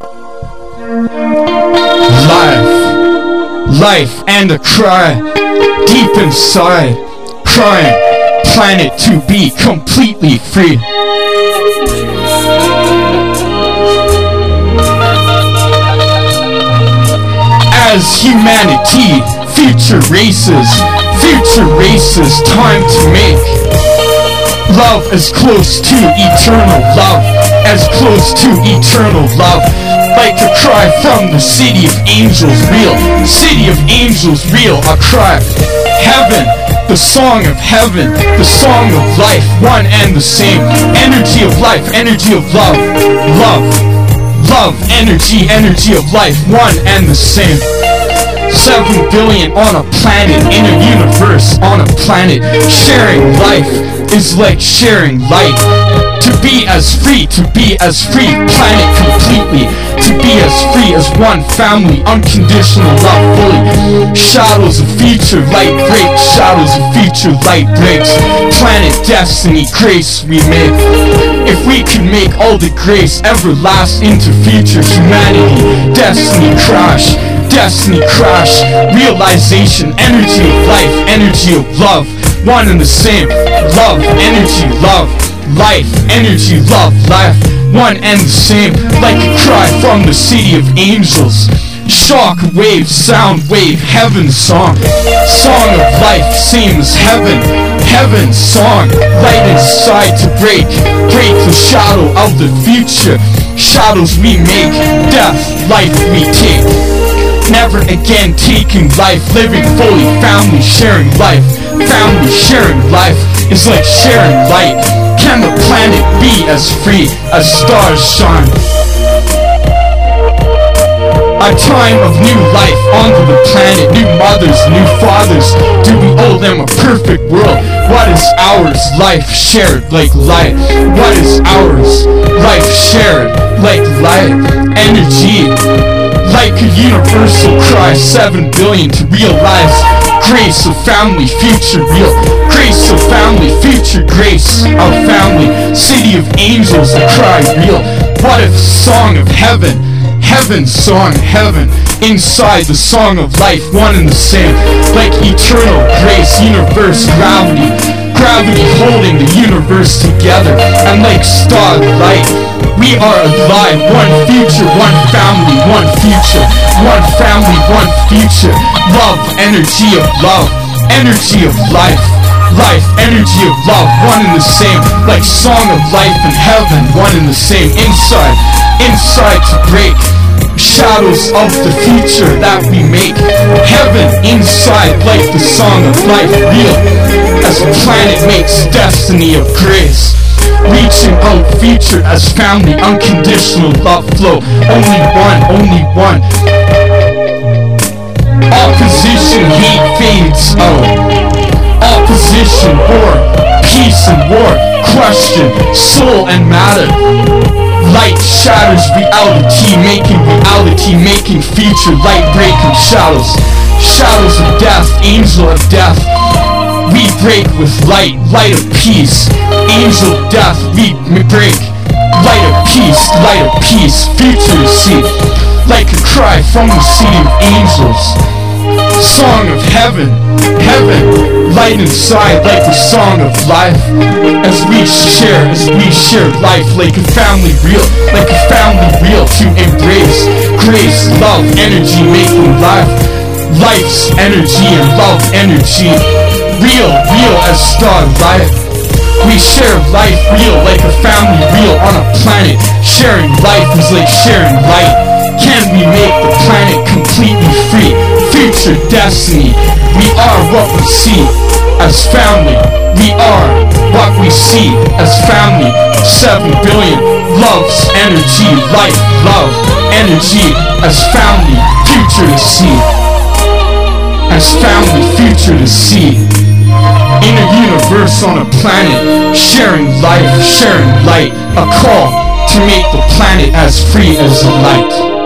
Life, life and a cry deep inside, crying, planet to be completely free. As humanity, future races, future races, time to make love as close to eternal love, as close to eternal love. Like a cry from the city of angels real. City of angels real a cry. Heaven the song of heaven the song of life one and the same. Energy of life energy of love. Love love energy energy of life one and the same. Seven billion on a planet, in a universe, on a planet. Sharing life is like sharing light be as free, to be as free, planet completely To be as free as one family, unconditional love fully. Shadows of future, light breaks, shadows of future, light breaks. Planet destiny, grace we make. If we could make all the grace ever last into future humanity Destiny crash destiny crash. Realization, energy of life, energy of love. One and the same Love, energy, love Life, energy, love, life One and the same Like a cry from the city of angels. Shock wave, sound wave, heaven song. Song of life, same as heaven. Heaven song, light inside to break. Break the shadow of the future. Shadows we make, death, life we take. Never again taking life, living fully, family sharing life. Family sharing life is like sharing light. Can the planet be as free as stars shine? A time of new life onto the planet, new mothers, new fathers. Do we owe them a perfect world? What is ours? Life shared like light. What is ours? Life shared like light. Energy like a universal cry, seven billion to realize grace of family, future real. Grace of family, future grace of family. City of angels, the cry real. What if song of heaven? Heaven, song, heaven. Inside the song of life, one and the same. Like eternal grace, universe, gravity. Gravity holding the universe together. And like starlight. We are alive, one future, one family, one future One family, one future Love, energy of love, energy of life Life, energy of love, one and the same Like song of life in heaven, one and the same Inside, inside to break Shadows of the future that we make Heaven inside like the song of life real As a planet makes destiny of grace Reaching out, featured as family, unconditional love flow. Only one, only one. Opposition, hate fades out. Opposition, war, peace and war. Question, soul and matter. Light shatters reality, making reality, making future, light breaking shadows. Shadows of death, angel of death. We break with light, light of peace. Angel of death, we break. Light of peace, light of peace. Future to see. Like a cry from the sea of angels. Song of heaven, heaven. Light inside like the song of life. As we share, as we share life like a family real. Like a family real to embrace. Grace, love, energy making life. Life's energy and love energy real, real as starlight. We share life real like a family real on a planet. Sharing life is like sharing light. Can we make the planet completely free? Future destiny. We are what we see as family. We are what we see as family. Seven billion loves, energy, life, love, energy as family. Future to see. As family, future to see in a universe on a planet, sharing life, sharing light, a call to make the planet as free as the light.